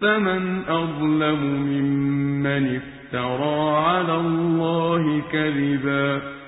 فَمَنْ أَظْلَمُ مِمَّنِ افْتَرَىٰ عَلَى اللَّهِ كَذِبًا